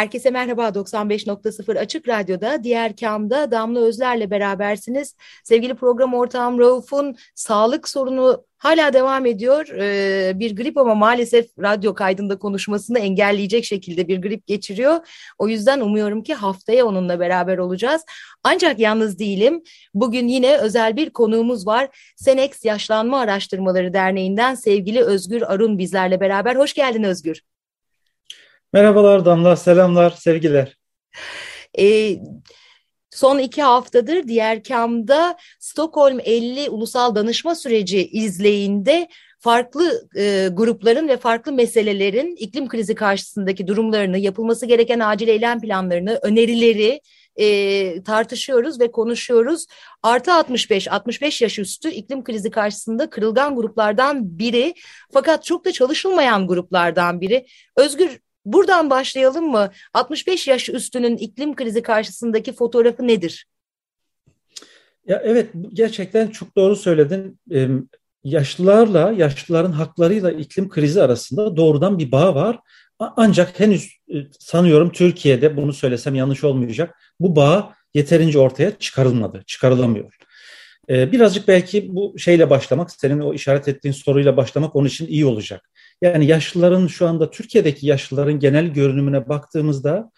Herkese merhaba 95.0 Açık Radyo'da diğer kamda Damla Özler'le berabersiniz. Sevgili program ortağım Rauf'un sağlık sorunu hala devam ediyor. Ee, bir grip ama maalesef radyo kaydında konuşmasını engelleyecek şekilde bir grip geçiriyor. O yüzden umuyorum ki haftaya onunla beraber olacağız. Ancak yalnız değilim. Bugün yine özel bir konuğumuz var. Senex Yaşlanma Araştırmaları Derneği'nden sevgili Özgür Arun bizlerle beraber. Hoş geldin Özgür. Merhabalar Damla, selamlar, sevgiler. Ee, son iki haftadır diğer kamda Stockholm 50 Ulusal Danışma Süreci izleyinde farklı e, grupların ve farklı meselelerin iklim krizi karşısındaki durumlarını, yapılması gereken acil eylem planlarını, önerileri e, tartışıyoruz ve konuşuyoruz. Artı 65, 65 yaş üstü iklim krizi karşısında kırılgan gruplardan biri fakat çok da çalışılmayan gruplardan biri. Özgür Buradan başlayalım mı? 65 yaş üstünün iklim krizi karşısındaki fotoğrafı nedir? Ya evet gerçekten çok doğru söyledin. Ee, yaşlılarla, yaşlıların haklarıyla iklim krizi arasında doğrudan bir bağ var. Ancak henüz e, sanıyorum Türkiye'de bunu söylesem yanlış olmayacak. Bu bağ yeterince ortaya çıkarılmadı, çıkarılamıyor. Ee, birazcık belki bu şeyle başlamak, senin o işaret ettiğin soruyla başlamak onun için iyi olacak. Yani yaşlıların şu anda Türkiye'deki yaşlıların genel görünümüne baktığımızda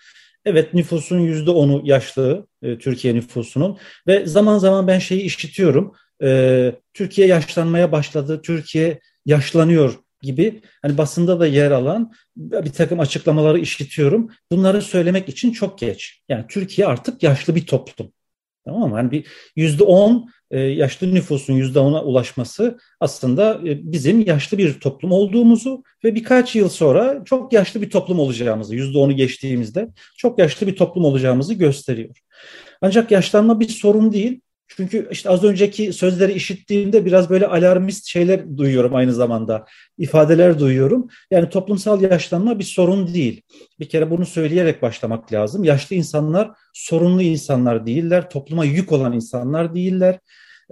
evet nüfusun yüzde onu yaşlı e, Türkiye nüfusunun ve zaman zaman ben şeyi işitiyorum. E, Türkiye yaşlanmaya başladı, Türkiye yaşlanıyor gibi hani basında da yer alan bir takım açıklamaları işitiyorum. Bunları söylemek için çok geç. Yani Türkiye artık yaşlı bir toplum. Tamam mı? Yani bir yüzde on yaşlı nüfusun yüzde ona ulaşması aslında e, bizim yaşlı bir toplum olduğumuzu ve birkaç yıl sonra çok yaşlı bir toplum olacağımızı, yüzde onu geçtiğimizde çok yaşlı bir toplum olacağımızı gösteriyor. Ancak yaşlanma bir sorun değil. Çünkü işte az önceki sözleri işittiğimde biraz böyle alarmist şeyler duyuyorum aynı zamanda. ifadeler duyuyorum. Yani toplumsal yaşlanma bir sorun değil. Bir kere bunu söyleyerek başlamak lazım. Yaşlı insanlar sorunlu insanlar değiller. Topluma yük olan insanlar değiller.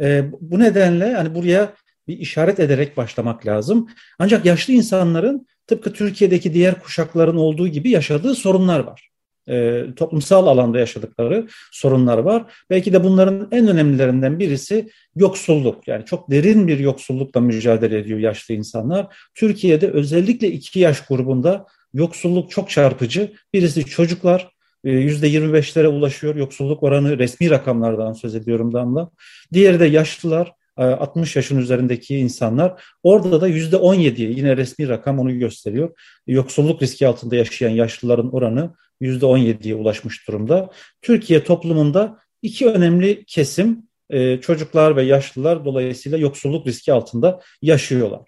Ee, bu nedenle hani buraya bir işaret ederek başlamak lazım. Ancak yaşlı insanların tıpkı Türkiye'deki diğer kuşakların olduğu gibi yaşadığı sorunlar var e, toplumsal alanda yaşadıkları sorunlar var. Belki de bunların en önemlilerinden birisi yoksulluk. Yani çok derin bir yoksullukla mücadele ediyor yaşlı insanlar. Türkiye'de özellikle iki yaş grubunda yoksulluk çok çarpıcı. Birisi çocuklar, %25'lere ulaşıyor yoksulluk oranı resmi rakamlardan söz ediyorum Damla. Diğeri de yaşlılar 60 yaşın üzerindeki insanlar orada da %17 yine resmi rakam onu gösteriyor. Yoksulluk riski altında yaşayan yaşlıların oranı %17'ye ulaşmış durumda. Türkiye toplumunda iki önemli kesim e, çocuklar ve yaşlılar dolayısıyla yoksulluk riski altında yaşıyorlar.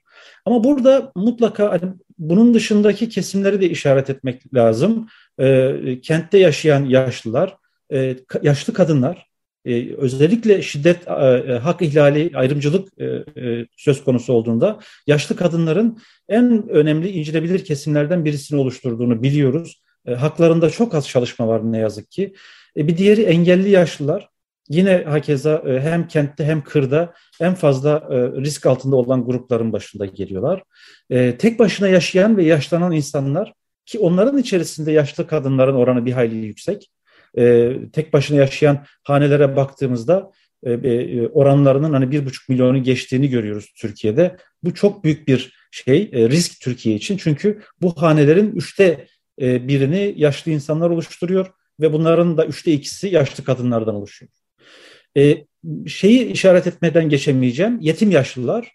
Ama burada mutlaka hani bunun dışındaki kesimleri de işaret etmek lazım. E, kentte yaşayan yaşlılar, e, yaşlı kadınlar, e, özellikle şiddet, e, e, hak ihlali, ayrımcılık e, e, söz konusu olduğunda yaşlı kadınların en önemli incinebilir kesimlerden birisini oluşturduğunu biliyoruz. E, haklarında çok az çalışma var ne yazık ki. E, bir diğeri engelli yaşlılar. Yine hakeza e, hem kentte hem kırda en fazla e, risk altında olan grupların başında geliyorlar. E, tek başına yaşayan ve yaşlanan insanlar ki onların içerisinde yaşlı kadınların oranı bir hayli yüksek. E, tek başına yaşayan hanelere baktığımızda e, e, oranlarının hani bir buçuk milyonu geçtiğini görüyoruz Türkiye'de. Bu çok büyük bir şey, e, risk Türkiye için. Çünkü bu hanelerin üçte e, birini yaşlı insanlar oluşturuyor ve bunların da üçte ikisi yaşlı kadınlardan oluşuyor. E, şeyi işaret etmeden geçemeyeceğim. Yetim yaşlılar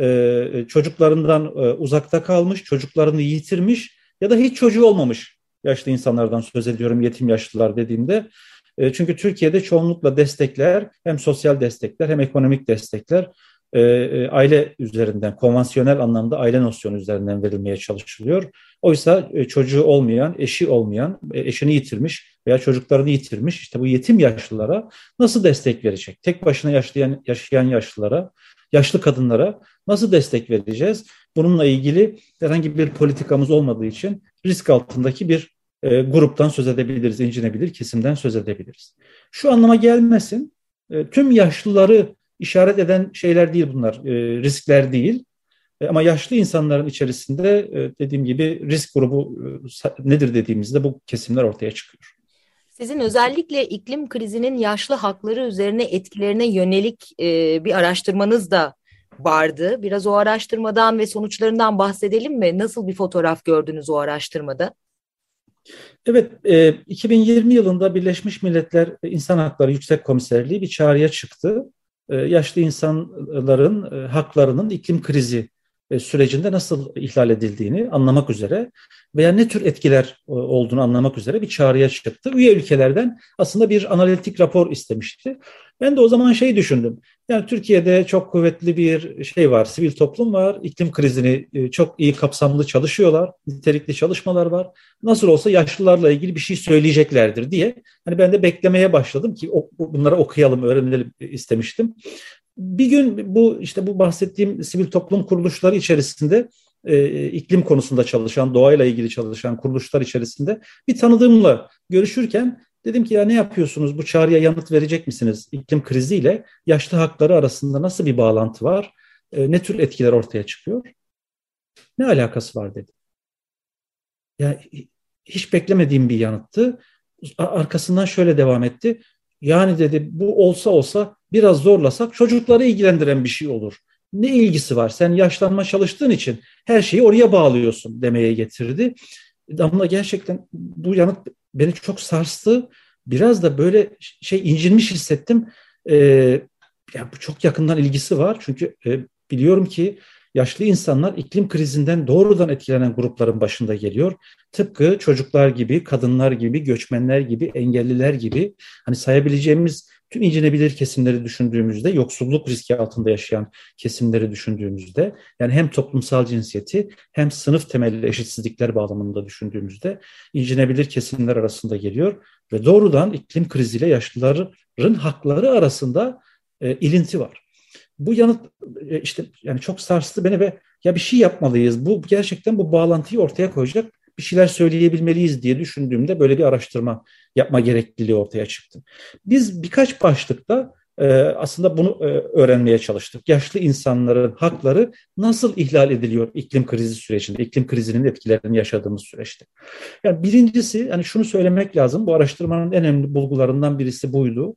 e, çocuklarından e, uzakta kalmış, çocuklarını yitirmiş ya da hiç çocuğu olmamış yaşlı insanlardan söz ediyorum yetim yaşlılar dediğimde. E, çünkü Türkiye'de çoğunlukla destekler hem sosyal destekler hem ekonomik destekler e, e, aile üzerinden, konvansiyonel anlamda aile nosyonu üzerinden verilmeye çalışılıyor. Oysa e, çocuğu olmayan, eşi olmayan, e, eşini yitirmiş veya çocuklarını yitirmiş işte bu yetim yaşlılara nasıl destek verecek? Tek başına yaşayan, yaşayan yaşlılara, yaşlı kadınlara nasıl destek vereceğiz? Bununla ilgili herhangi bir politikamız olmadığı için risk altındaki bir e, gruptan söz edebiliriz, incinebilir kesimden söz edebiliriz. Şu anlama gelmesin, e, tüm yaşlıları işaret eden şeyler değil bunlar, e, riskler değil. E, ama yaşlı insanların içerisinde e, dediğim gibi risk grubu e, nedir dediğimizde bu kesimler ortaya çıkıyor. Sizin özellikle iklim krizinin yaşlı hakları üzerine etkilerine yönelik e, bir araştırmanız da vardı. Biraz o araştırmadan ve sonuçlarından bahsedelim mi? Nasıl bir fotoğraf gördünüz o araştırmada? Evet, e, 2020 yılında Birleşmiş Milletler İnsan Hakları Yüksek Komiserliği bir çağrıya çıktı. E, yaşlı insanların e, haklarının iklim krizi sürecinde nasıl ihlal edildiğini anlamak üzere veya ne tür etkiler olduğunu anlamak üzere bir çağrıya çıktı. Üye ülkelerden aslında bir analitik rapor istemişti. Ben de o zaman şey düşündüm. Yani Türkiye'de çok kuvvetli bir şey var, sivil toplum var. İklim krizini e, çok iyi kapsamlı çalışıyorlar. Nitelikli çalışmalar var. Nasıl olsa yaşlılarla ilgili bir şey söyleyeceklerdir diye. Hani ben de beklemeye başladım ki bunları okuyalım, öğrenelim istemiştim. Bir gün bu işte bu bahsettiğim sivil toplum kuruluşları içerisinde e, iklim konusunda çalışan, doğayla ilgili çalışan kuruluşlar içerisinde bir tanıdığımla görüşürken dedim ki ya ne yapıyorsunuz bu çağrıya yanıt verecek misiniz? İklim kriziyle yaşlı hakları arasında nasıl bir bağlantı var? E, ne tür etkiler ortaya çıkıyor? Ne alakası var dedi. Ya hiç beklemediğim bir yanıttı. Arkasından şöyle devam etti. Yani dedi bu olsa olsa biraz zorlasak çocukları ilgilendiren bir şey olur. Ne ilgisi var? Sen yaşlanma çalıştığın için her şeyi oraya bağlıyorsun demeye getirdi. Damla gerçekten bu yanıt beni çok sarstı. Biraz da böyle şey incinmiş hissettim. Ee, ya bu çok yakından ilgisi var. Çünkü e, biliyorum ki yaşlı insanlar iklim krizinden doğrudan etkilenen grupların başında geliyor. Tıpkı çocuklar gibi, kadınlar gibi, göçmenler gibi, engelliler gibi hani sayabileceğimiz tüm incinebilir kesimleri düşündüğümüzde, yoksulluk riski altında yaşayan kesimleri düşündüğümüzde, yani hem toplumsal cinsiyeti hem sınıf temelli eşitsizlikler bağlamında düşündüğümüzde incinebilir kesimler arasında geliyor ve doğrudan iklim kriziyle yaşlıların hakları arasında e, ilinti var. Bu yanıt e, işte yani çok sarstı beni ve ya bir şey yapmalıyız. Bu gerçekten bu bağlantıyı ortaya koyacak bir şeyler söyleyebilmeliyiz diye düşündüğümde böyle bir araştırma yapma gerekliliği ortaya çıktı. Biz birkaç başlıkta e, aslında bunu e, öğrenmeye çalıştık. Yaşlı insanların hakları nasıl ihlal ediliyor iklim krizi sürecinde, iklim krizinin etkilerini yaşadığımız süreçte. Yani birincisi, yani şunu söylemek lazım, bu araştırmanın en önemli bulgularından birisi buydu.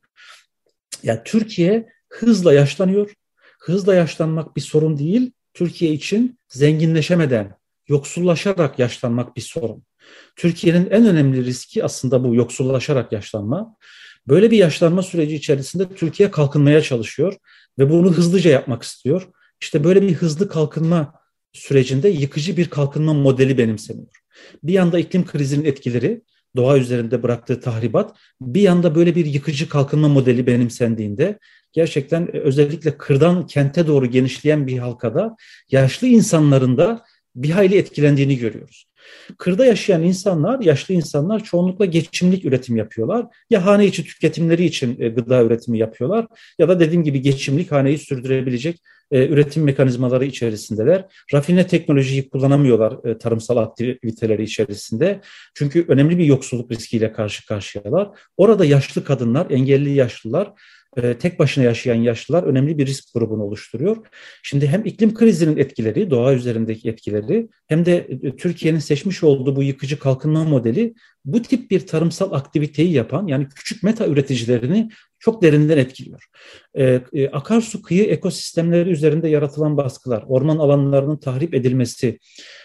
Yani Türkiye hızla yaşlanıyor. Hızla yaşlanmak bir sorun değil. Türkiye için zenginleşemeden, yoksullaşarak yaşlanmak bir sorun. Türkiye'nin en önemli riski aslında bu yoksullaşarak yaşlanma. Böyle bir yaşlanma süreci içerisinde Türkiye kalkınmaya çalışıyor ve bunu hızlıca yapmak istiyor. İşte böyle bir hızlı kalkınma sürecinde yıkıcı bir kalkınma modeli benimseniyor. Bir yanda iklim krizinin etkileri, doğa üzerinde bıraktığı tahribat, bir yanda böyle bir yıkıcı kalkınma modeli benimsendiğinde gerçekten özellikle kırdan kente doğru genişleyen bir halkada yaşlı insanların da bir hayli etkilendiğini görüyoruz. Kırda yaşayan insanlar, yaşlı insanlar çoğunlukla geçimlik üretim yapıyorlar. Ya hane içi tüketimleri için e, gıda üretimi yapıyorlar ya da dediğim gibi geçimlik haneyi sürdürebilecek e, üretim mekanizmaları içerisindeler. Rafine teknolojiyi kullanamıyorlar e, tarımsal aktiviteleri içerisinde. Çünkü önemli bir yoksulluk riskiyle karşı karşıyalar. Orada yaşlı kadınlar, engelli yaşlılar e, tek başına yaşayan yaşlılar önemli bir risk grubunu oluşturuyor. Şimdi hem iklim krizinin etkileri, doğa üzerindeki etkileri hem de e, Türkiye'nin seçmiş olduğu bu yıkıcı kalkınma modeli bu tip bir tarımsal aktiviteyi yapan yani küçük meta üreticilerini çok derinden etkiliyor. Ee, e, akarsu kıyı ekosistemleri üzerinde yaratılan baskılar, orman alanlarının tahrip edilmesi,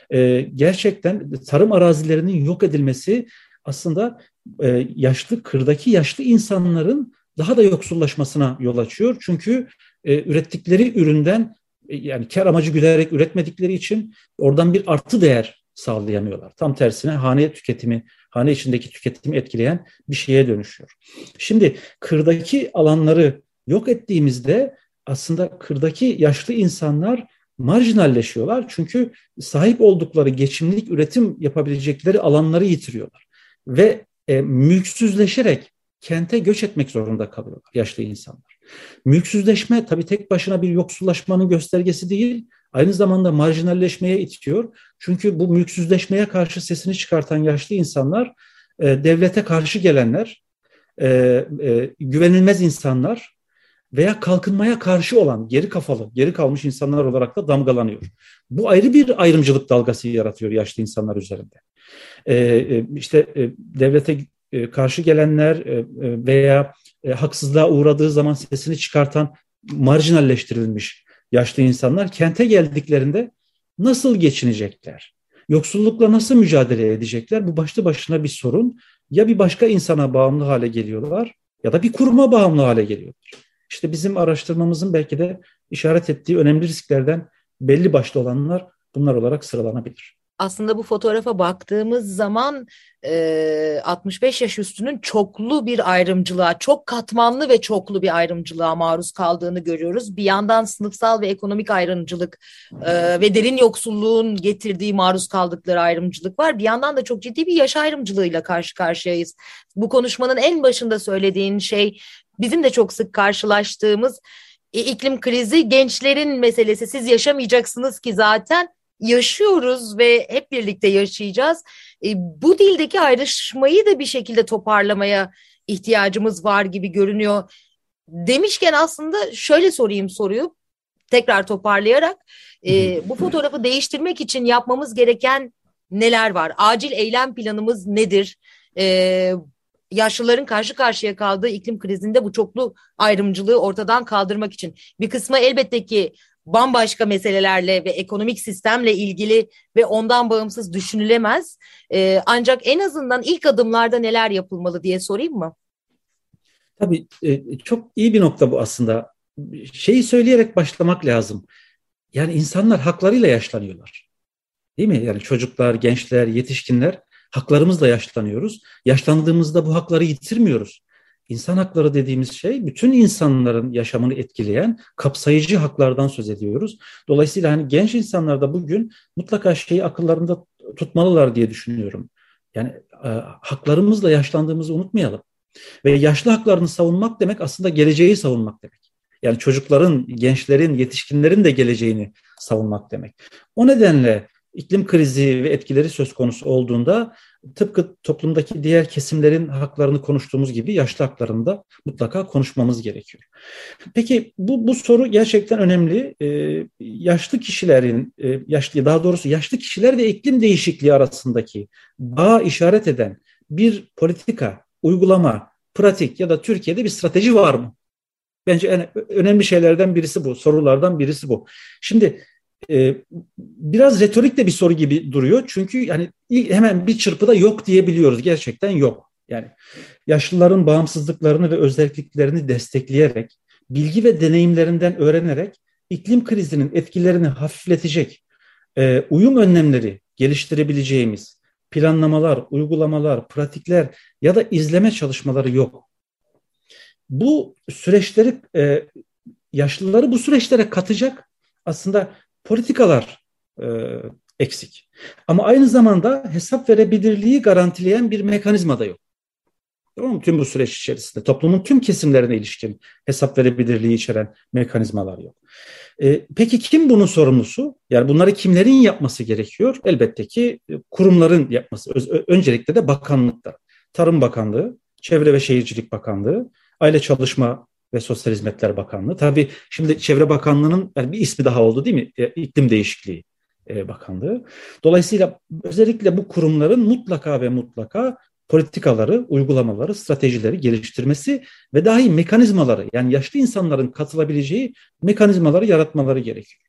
e, gerçekten tarım arazilerinin yok edilmesi aslında e, yaşlı kırdaki yaşlı insanların daha da yoksullaşmasına yol açıyor. Çünkü e, ürettikleri üründen e, yani kar amacı güderek üretmedikleri için oradan bir artı değer sağlayamıyorlar. Tam tersine hane tüketimi, hane içindeki tüketimi etkileyen bir şeye dönüşüyor. Şimdi kırdaki alanları yok ettiğimizde aslında kırdaki yaşlı insanlar marjinalleşiyorlar. Çünkü sahip oldukları geçimlik üretim yapabilecekleri alanları yitiriyorlar. Ve e, mülksüzleşerek kente göç etmek zorunda kalıyorlar yaşlı insanlar. Mülksüzleşme tabii tek başına bir yoksullaşmanın göstergesi değil, aynı zamanda marjinalleşmeye itiyor. Çünkü bu mülksüzleşmeye karşı sesini çıkartan yaşlı insanlar e, devlete karşı gelenler, e, e, güvenilmez insanlar veya kalkınmaya karşı olan geri kafalı, geri kalmış insanlar olarak da damgalanıyor. Bu ayrı bir ayrımcılık dalgası yaratıyor yaşlı insanlar üzerinde. E, e, işte e, devlete e, karşı gelenler e, e, veya haksızlığa uğradığı zaman sesini çıkartan marjinalleştirilmiş yaşlı insanlar kente geldiklerinde nasıl geçinecekler? Yoksullukla nasıl mücadele edecekler? Bu başlı başına bir sorun. Ya bir başka insana bağımlı hale geliyorlar ya da bir kuruma bağımlı hale geliyorlar. İşte bizim araştırmamızın belki de işaret ettiği önemli risklerden belli başlı olanlar bunlar olarak sıralanabilir aslında bu fotoğrafa baktığımız zaman e, 65 yaş üstünün çoklu bir ayrımcılığa, çok katmanlı ve çoklu bir ayrımcılığa maruz kaldığını görüyoruz. Bir yandan sınıfsal ve ekonomik ayrımcılık e, ve derin yoksulluğun getirdiği maruz kaldıkları ayrımcılık var. Bir yandan da çok ciddi bir yaş ayrımcılığıyla karşı karşıyayız. Bu konuşmanın en başında söylediğin şey bizim de çok sık karşılaştığımız iklim krizi gençlerin meselesi. Siz yaşamayacaksınız ki zaten yaşıyoruz ve hep birlikte yaşayacağız. E, bu dildeki ayrışmayı da bir şekilde toparlamaya ihtiyacımız var gibi görünüyor. Demişken aslında şöyle sorayım soruyu tekrar toparlayarak e, bu fotoğrafı değiştirmek için yapmamız gereken neler var? Acil eylem planımız nedir? E, yaşlıların karşı karşıya kaldığı iklim krizinde bu çoklu ayrımcılığı ortadan kaldırmak için. Bir kısmı elbette ki bambaşka meselelerle ve ekonomik sistemle ilgili ve ondan bağımsız düşünülemez. E, ancak en azından ilk adımlarda neler yapılmalı diye sorayım mı? Tabii e, çok iyi bir nokta bu aslında. Şeyi söyleyerek başlamak lazım. Yani insanlar haklarıyla yaşlanıyorlar. Değil mi? Yani çocuklar, gençler, yetişkinler haklarımızla yaşlanıyoruz. Yaşlandığımızda bu hakları yitirmiyoruz. İnsan hakları dediğimiz şey bütün insanların yaşamını etkileyen kapsayıcı haklardan söz ediyoruz. Dolayısıyla hani genç insanlar da bugün mutlaka şeyi akıllarında tutmalılar diye düşünüyorum. Yani e, haklarımızla yaşlandığımızı unutmayalım. Ve yaşlı haklarını savunmak demek aslında geleceği savunmak demek. Yani çocukların, gençlerin, yetişkinlerin de geleceğini savunmak demek. O nedenle iklim krizi ve etkileri söz konusu olduğunda tıpkı toplumdaki diğer kesimlerin haklarını konuştuğumuz gibi yaşlı haklarında mutlaka konuşmamız gerekiyor. Peki bu, bu soru gerçekten önemli. Ee, yaşlı kişilerin, e, yaşlı daha doğrusu yaşlı kişiler ve iklim değişikliği arasındaki bağ işaret eden bir politika, uygulama, pratik ya da Türkiye'de bir strateji var mı? Bence en önemli şeylerden birisi bu, sorulardan birisi bu. Şimdi e, biraz retorik de bir soru gibi duruyor. Çünkü yani hemen bir çırpıda yok diyebiliyoruz. Gerçekten yok. Yani yaşlıların bağımsızlıklarını ve özelliklerini destekleyerek, bilgi ve deneyimlerinden öğrenerek iklim krizinin etkilerini hafifletecek e, uyum önlemleri geliştirebileceğimiz planlamalar, uygulamalar, pratikler ya da izleme çalışmaları yok. Bu süreçleri e, yaşlıları bu süreçlere katacak aslında politikalar e, eksik. Ama aynı zamanda hesap verebilirliği garantileyen bir mekanizma da yok. Tamam mı? Tüm bu süreç içerisinde toplumun tüm kesimlerine ilişkin hesap verebilirliği içeren mekanizmalar yok. E, peki kim bunun sorumlusu? Yani bunları kimlerin yapması gerekiyor? Elbette ki e, kurumların yapması. Öz, öncelikle de bakanlıklar. Tarım Bakanlığı, Çevre ve Şehircilik Bakanlığı, Aile Çalışma ve Sosyal Hizmetler Bakanlığı. Tabii şimdi Çevre Bakanlığı'nın yani bir ismi daha oldu değil mi? E, iklim Değişikliği e, Bakanlığı. Dolayısıyla özellikle bu kurumların mutlaka ve mutlaka politikaları, uygulamaları, stratejileri geliştirmesi ve dahi mekanizmaları yani yaşlı insanların katılabileceği mekanizmaları yaratmaları gerekiyor.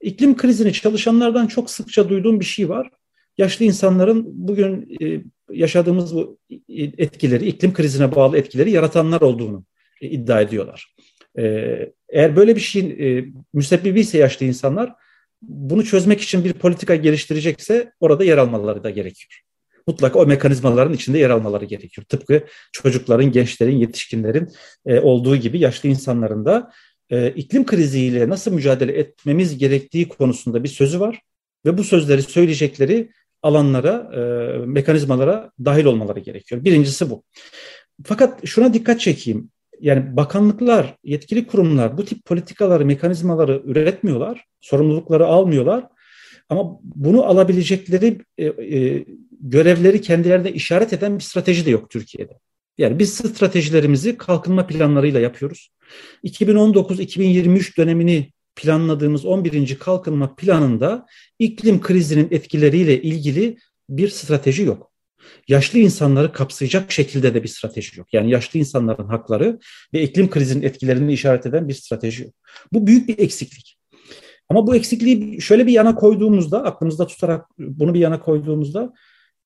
İklim krizini çalışanlardan çok sıkça duyduğum bir şey var. Yaşlı insanların bugün e, yaşadığımız bu etkileri, iklim krizine bağlı etkileri yaratanlar olduğunu iddia ediyorlar. E, eğer böyle bir şeyin e, müsebbibi ise yaşlı insanlar bunu çözmek için bir politika geliştirecekse orada yer almaları da gerekiyor. Mutlaka o mekanizmaların içinde yer almaları gerekiyor. Tıpkı çocukların, gençlerin, yetişkinlerin olduğu gibi yaşlı insanların da e, iklim kriziyle nasıl mücadele etmemiz gerektiği konusunda bir sözü var ve bu sözleri söyleyecekleri alanlara, e, mekanizmalara dahil olmaları gerekiyor. Birincisi bu. Fakat şuna dikkat çekeyim. Yani bakanlıklar, yetkili kurumlar bu tip politikaları, mekanizmaları üretmiyorlar, sorumlulukları almıyorlar. Ama bunu alabilecekleri e, e, görevleri kendilerine işaret eden bir strateji de yok Türkiye'de. Yani biz stratejilerimizi kalkınma planlarıyla yapıyoruz. 2019-2023 dönemini planladığımız 11. kalkınma planında iklim krizinin etkileriyle ilgili bir strateji yok. Yaşlı insanları kapsayacak şekilde de bir strateji yok. Yani yaşlı insanların hakları ve iklim krizinin etkilerini işaret eden bir strateji yok. Bu büyük bir eksiklik. Ama bu eksikliği şöyle bir yana koyduğumuzda, aklımızda tutarak bunu bir yana koyduğumuzda,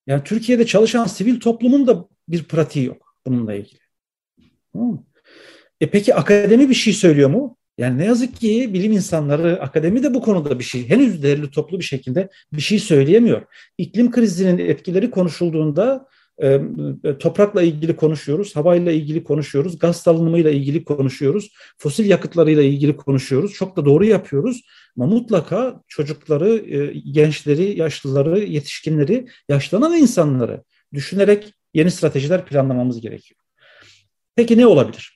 yani Türkiye'de çalışan sivil toplumun da bir pratiği yok bununla ilgili. E peki akademi bir şey söylüyor mu? Yani ne yazık ki bilim insanları, akademi de bu konuda bir şey, henüz değerli toplu bir şekilde bir şey söyleyemiyor. İklim krizinin etkileri konuşulduğunda e, e, toprakla ilgili konuşuyoruz, havayla ilgili konuşuyoruz, gaz salınımıyla ilgili konuşuyoruz, fosil yakıtlarıyla ilgili konuşuyoruz. Çok da doğru yapıyoruz. Ama mutlaka çocukları, e, gençleri, yaşlıları, yetişkinleri, yaşlanan insanları düşünerek yeni stratejiler planlamamız gerekiyor. Peki ne olabilir?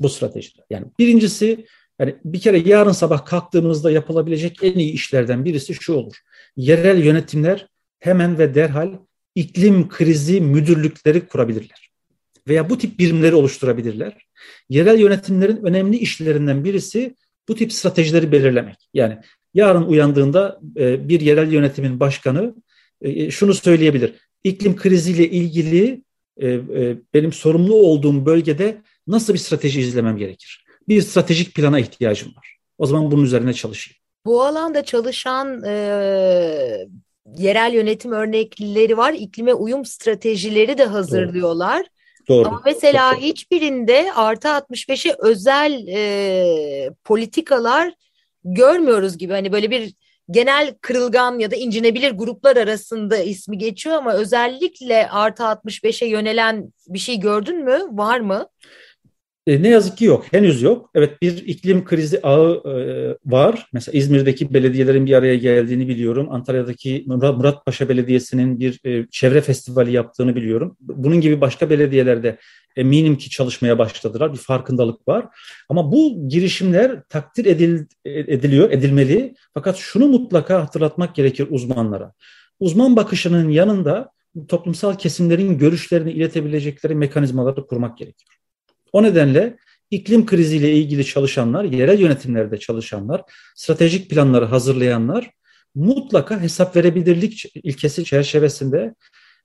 Bu stratejiler. Yani birincisi yani bir kere yarın sabah kalktığımızda yapılabilecek en iyi işlerden birisi şu olur. Yerel yönetimler hemen ve derhal iklim krizi müdürlükleri kurabilirler. Veya bu tip birimleri oluşturabilirler. Yerel yönetimlerin önemli işlerinden birisi bu tip stratejileri belirlemek. Yani yarın uyandığında e, bir yerel yönetimin başkanı e, şunu söyleyebilir. İklim kriziyle ilgili e, benim sorumlu olduğum bölgede nasıl bir strateji izlemem gerekir? Bir stratejik plana ihtiyacım var. O zaman bunun üzerine çalışayım. Bu alanda çalışan e, yerel yönetim örnekleri var. İklime uyum stratejileri de hazırlıyorlar. Doğru. Ama mesela Çok hiçbirinde artı 65'e özel e, politikalar görmüyoruz gibi. Hani böyle bir genel kırılgan ya da incinebilir gruplar arasında ismi geçiyor ama özellikle artı 65'e yönelen bir şey gördün mü? Var mı? E, ne yazık ki yok, henüz yok. Evet bir iklim krizi ağı e, var. Mesela İzmir'deki belediyelerin bir araya geldiğini biliyorum. Antalya'daki Murat, Muratpaşa Belediyesi'nin bir e, çevre festivali yaptığını biliyorum. Bunun gibi başka belediyelerde eminim ki çalışmaya başladılar. Bir farkındalık var. Ama bu girişimler takdir edil, ediliyor, edilmeli. Fakat şunu mutlaka hatırlatmak gerekir uzmanlara. Uzman bakışının yanında toplumsal kesimlerin görüşlerini iletebilecekleri mekanizmaları kurmak gerekiyor. O nedenle iklim kriziyle ilgili çalışanlar, yerel yönetimlerde çalışanlar, stratejik planları hazırlayanlar mutlaka hesap verebilirlik ilkesi çerçevesinde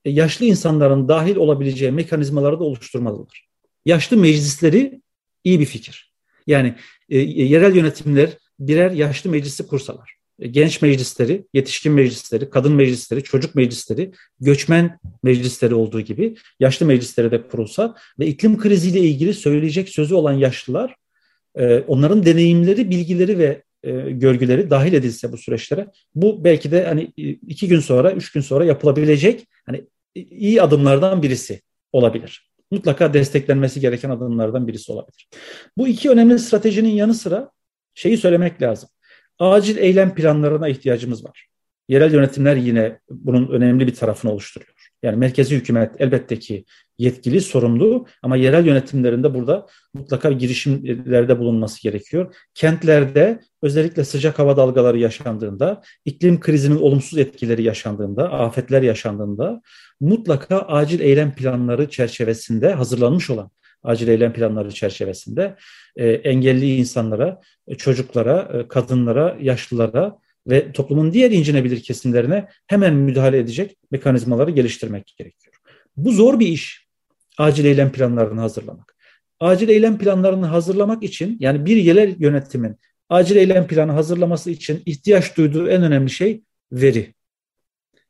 e, yaşlı insanların dahil olabileceği mekanizmaları da oluşturmalıdır. Yaşlı meclisleri iyi bir fikir. Yani e, yerel yönetimler birer yaşlı meclisi kursalar. E, genç meclisleri, yetişkin meclisleri, kadın meclisleri, çocuk meclisleri, göçmen meclisleri olduğu gibi yaşlı meclisleri de kurulsa ve iklim kriziyle ilgili söyleyecek sözü olan yaşlılar, e, onların deneyimleri, bilgileri ve e, görgüleri dahil edilse bu süreçlere, bu belki de hani iki gün sonra, üç gün sonra yapılabilecek hani iyi adımlardan birisi olabilir. Mutlaka desteklenmesi gereken adımlardan birisi olabilir. Bu iki önemli stratejinin yanı sıra şeyi söylemek lazım acil eylem planlarına ihtiyacımız var. Yerel yönetimler yine bunun önemli bir tarafını oluşturuyor. Yani merkezi hükümet elbette ki yetkili, sorumlu ama yerel yönetimlerinde burada mutlaka girişimlerde bulunması gerekiyor. Kentlerde özellikle sıcak hava dalgaları yaşandığında, iklim krizinin olumsuz etkileri yaşandığında, afetler yaşandığında mutlaka acil eylem planları çerçevesinde hazırlanmış olan acil eylem planları çerçevesinde e, engelli insanlara, e, çocuklara, e, kadınlara, yaşlılara ve toplumun diğer incinebilir kesimlerine hemen müdahale edecek mekanizmaları geliştirmek gerekiyor. Bu zor bir iş. Acil eylem planlarını hazırlamak. Acil eylem planlarını hazırlamak için yani bir yerel yönetimin acil eylem planı hazırlaması için ihtiyaç duyduğu en önemli şey veri.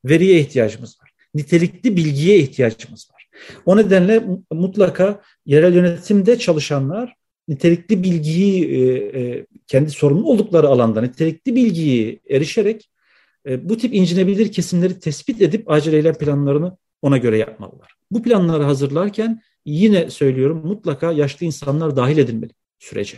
Veriye ihtiyacımız var. Nitelikli bilgiye ihtiyacımız var. O nedenle mutlaka yerel yönetimde çalışanlar nitelikli bilgiyi e, e, kendi sorumlu oldukları alanda nitelikli bilgiyi erişerek e, bu tip incinebilir kesimleri tespit edip acil eylem planlarını ona göre yapmalılar. Bu planları hazırlarken yine söylüyorum mutlaka yaşlı insanlar dahil edilmeli sürece.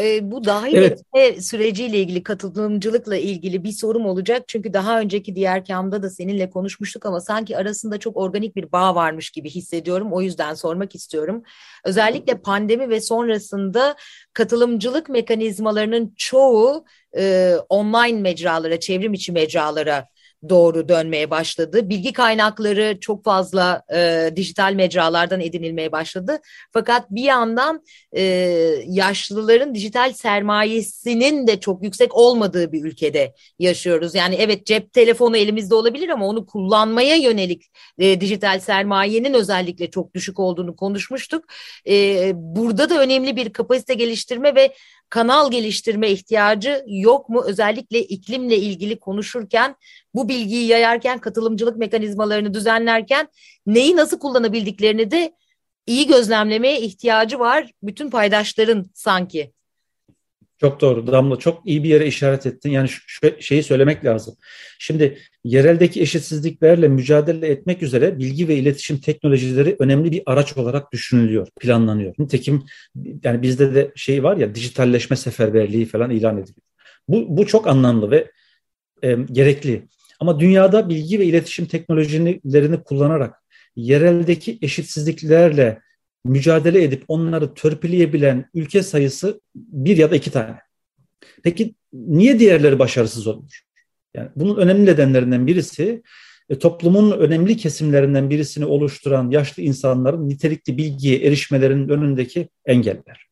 E, bu dahil evet. etme süreciyle ilgili katılımcılıkla ilgili bir sorum olacak. Çünkü daha önceki diğer kamda da seninle konuşmuştuk ama sanki arasında çok organik bir bağ varmış gibi hissediyorum. O yüzden sormak istiyorum. Özellikle pandemi ve sonrasında katılımcılık mekanizmalarının çoğu e, online mecralara, çevrim içi mecralara doğru dönmeye başladı. Bilgi kaynakları çok fazla e, dijital mecralardan edinilmeye başladı. Fakat bir yandan e, yaşlıların dijital sermayesinin de çok yüksek olmadığı bir ülkede yaşıyoruz. Yani evet cep telefonu elimizde olabilir ama onu kullanmaya yönelik e, dijital sermayenin özellikle çok düşük olduğunu konuşmuştuk. E, burada da önemli bir kapasite geliştirme ve kanal geliştirme ihtiyacı yok mu? Özellikle iklimle ilgili konuşurken, bu bilgiyi yayarken, katılımcılık mekanizmalarını düzenlerken neyi nasıl kullanabildiklerini de iyi gözlemlemeye ihtiyacı var bütün paydaşların sanki. Çok doğru Damla çok iyi bir yere işaret ettin. Yani şu şeyi söylemek lazım. Şimdi yereldeki eşitsizliklerle mücadele etmek üzere bilgi ve iletişim teknolojileri önemli bir araç olarak düşünülüyor, planlanıyor. Nitekim yani bizde de şey var ya dijitalleşme seferberliği falan ilan ediliyor. Bu, bu çok anlamlı ve e, gerekli. Ama dünyada bilgi ve iletişim teknolojilerini kullanarak yereldeki eşitsizliklerle mücadele edip onları törpüleyebilen ülke sayısı bir ya da iki tane. Peki niye diğerleri başarısız olur? Yani bunun önemli nedenlerinden birisi e, toplumun önemli kesimlerinden birisini oluşturan yaşlı insanların nitelikli bilgiye erişmelerinin önündeki engeller.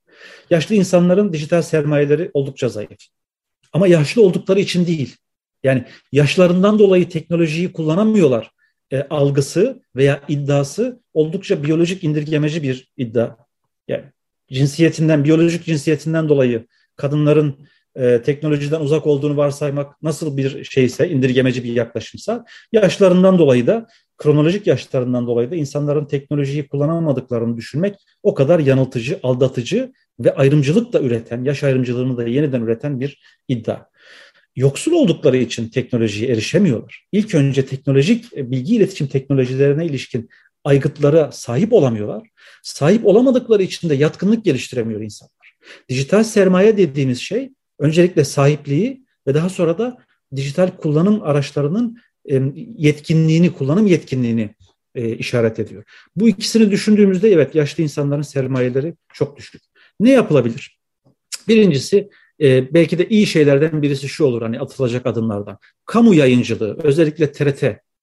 Yaşlı insanların dijital sermayeleri oldukça zayıf. Ama yaşlı oldukları için değil. Yani yaşlarından dolayı teknolojiyi kullanamıyorlar e, algısı veya iddiası oldukça biyolojik indirgemeci bir iddia. Yani cinsiyetinden, biyolojik cinsiyetinden dolayı kadınların e, teknolojiden uzak olduğunu varsaymak nasıl bir şeyse, indirgemeci bir yaklaşımsa, yaşlarından dolayı da, kronolojik yaşlarından dolayı da insanların teknolojiyi kullanamadıklarını düşünmek o kadar yanıltıcı, aldatıcı ve ayrımcılık da üreten, yaş ayrımcılığını da yeniden üreten bir iddia yoksul oldukları için teknolojiye erişemiyorlar. İlk önce teknolojik e, bilgi iletişim teknolojilerine ilişkin aygıtlara sahip olamıyorlar. Sahip olamadıkları için de yatkınlık geliştiremiyor insanlar. Dijital sermaye dediğimiz şey öncelikle sahipliği ve daha sonra da dijital kullanım araçlarının yetkinliğini, kullanım yetkinliğini e, işaret ediyor. Bu ikisini düşündüğümüzde evet yaşlı insanların sermayeleri çok düşük. Ne yapılabilir? Birincisi e, belki de iyi şeylerden birisi şu olur hani atılacak adımlardan. Kamu yayıncılığı özellikle TRT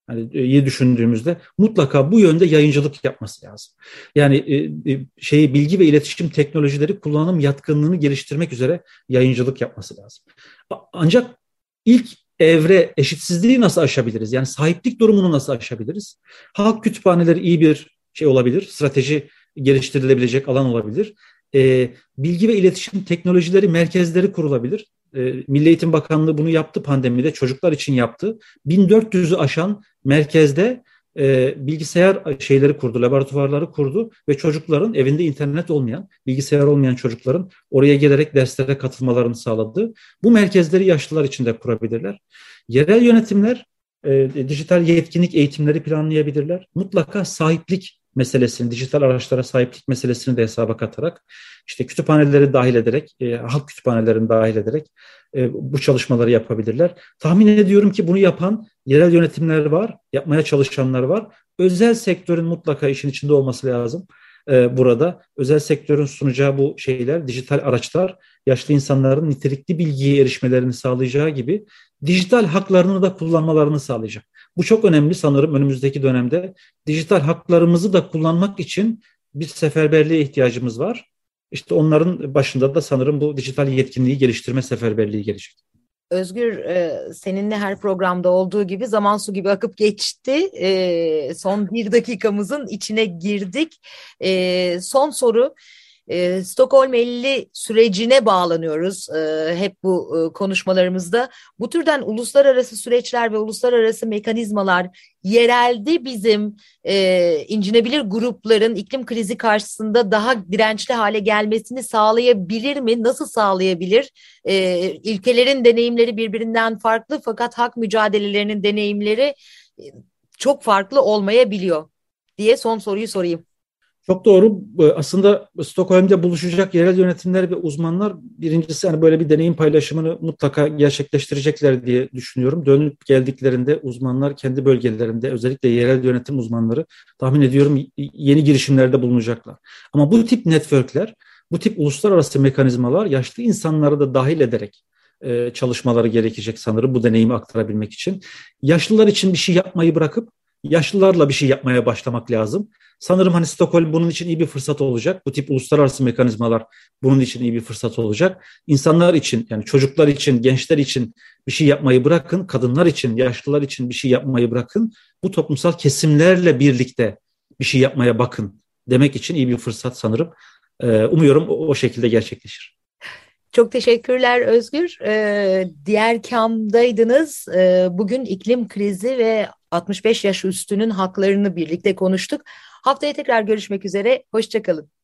hani e, iyi düşündüğümüzde mutlaka bu yönde yayıncılık yapması lazım. Yani e, e, şeyi bilgi ve iletişim teknolojileri kullanım yatkınlığını geliştirmek üzere yayıncılık yapması lazım. Ancak ilk evre eşitsizliği nasıl aşabiliriz? Yani sahiplik durumunu nasıl aşabiliriz? Halk kütüphaneleri iyi bir şey olabilir, strateji geliştirilebilecek alan olabilir e, bilgi ve iletişim teknolojileri merkezleri kurulabilir. E, Milli Eğitim Bakanlığı bunu yaptı pandemide, çocuklar için yaptı. 1400'ü aşan merkezde e, bilgisayar şeyleri kurdu, laboratuvarları kurdu ve çocukların evinde internet olmayan, bilgisayar olmayan çocukların oraya gelerek derslere katılmalarını sağladı. Bu merkezleri yaşlılar için de kurabilirler. Yerel yönetimler e, dijital yetkinlik eğitimleri planlayabilirler. Mutlaka sahiplik meselesini, dijital araçlara sahiplik meselesini de hesaba katarak, işte kütüphaneleri dahil ederek, e, halk kütüphanelerini dahil ederek e, bu çalışmaları yapabilirler. Tahmin ediyorum ki bunu yapan yerel yönetimler var, yapmaya çalışanlar var. Özel sektörün mutlaka işin içinde olması lazım e, burada. Özel sektörün sunacağı bu şeyler, dijital araçlar yaşlı insanların nitelikli bilgiye erişmelerini sağlayacağı gibi dijital haklarını da kullanmalarını sağlayacak. Bu çok önemli sanırım önümüzdeki dönemde. Dijital haklarımızı da kullanmak için bir seferberliğe ihtiyacımız var. İşte onların başında da sanırım bu dijital yetkinliği geliştirme seferberliği gelecek. Özgür e, seninle her programda olduğu gibi zaman su gibi akıp geçti. E, son bir dakikamızın içine girdik. E, son soru e, Stockholm 50 sürecine bağlanıyoruz e, hep bu e, konuşmalarımızda. Bu türden uluslararası süreçler ve uluslararası mekanizmalar yerelde bizim e, incinebilir grupların iklim krizi karşısında daha dirençli hale gelmesini sağlayabilir mi? Nasıl sağlayabilir? E, ülkelerin deneyimleri birbirinden farklı fakat hak mücadelelerinin deneyimleri e, çok farklı olmayabiliyor diye son soruyu sorayım. Çok doğru. Aslında Stockholm'de buluşacak yerel yönetimler ve uzmanlar birincisi hani böyle bir deneyim paylaşımını mutlaka gerçekleştirecekler diye düşünüyorum. Dönüp geldiklerinde uzmanlar kendi bölgelerinde özellikle yerel yönetim uzmanları tahmin ediyorum yeni girişimlerde bulunacaklar. Ama bu tip networkler, bu tip uluslararası mekanizmalar yaşlı insanları da dahil ederek e, çalışmaları gerekecek sanırım bu deneyimi aktarabilmek için. Yaşlılar için bir şey yapmayı bırakıp yaşlılarla bir şey yapmaya başlamak lazım. Sanırım hani Stockholm bunun için iyi bir fırsat olacak. Bu tip uluslararası mekanizmalar bunun için iyi bir fırsat olacak. İnsanlar için yani çocuklar için, gençler için bir şey yapmayı bırakın, kadınlar için, yaşlılar için bir şey yapmayı bırakın. Bu toplumsal kesimlerle birlikte bir şey yapmaya bakın demek için iyi bir fırsat sanırım. Ee, umuyorum o şekilde gerçekleşir. Çok teşekkürler Özgür. Ee, diğer kamdaydınız. Ee, bugün iklim krizi ve 65 yaş üstünün haklarını birlikte konuştuk. Haftaya tekrar görüşmek üzere. Hoşçakalın.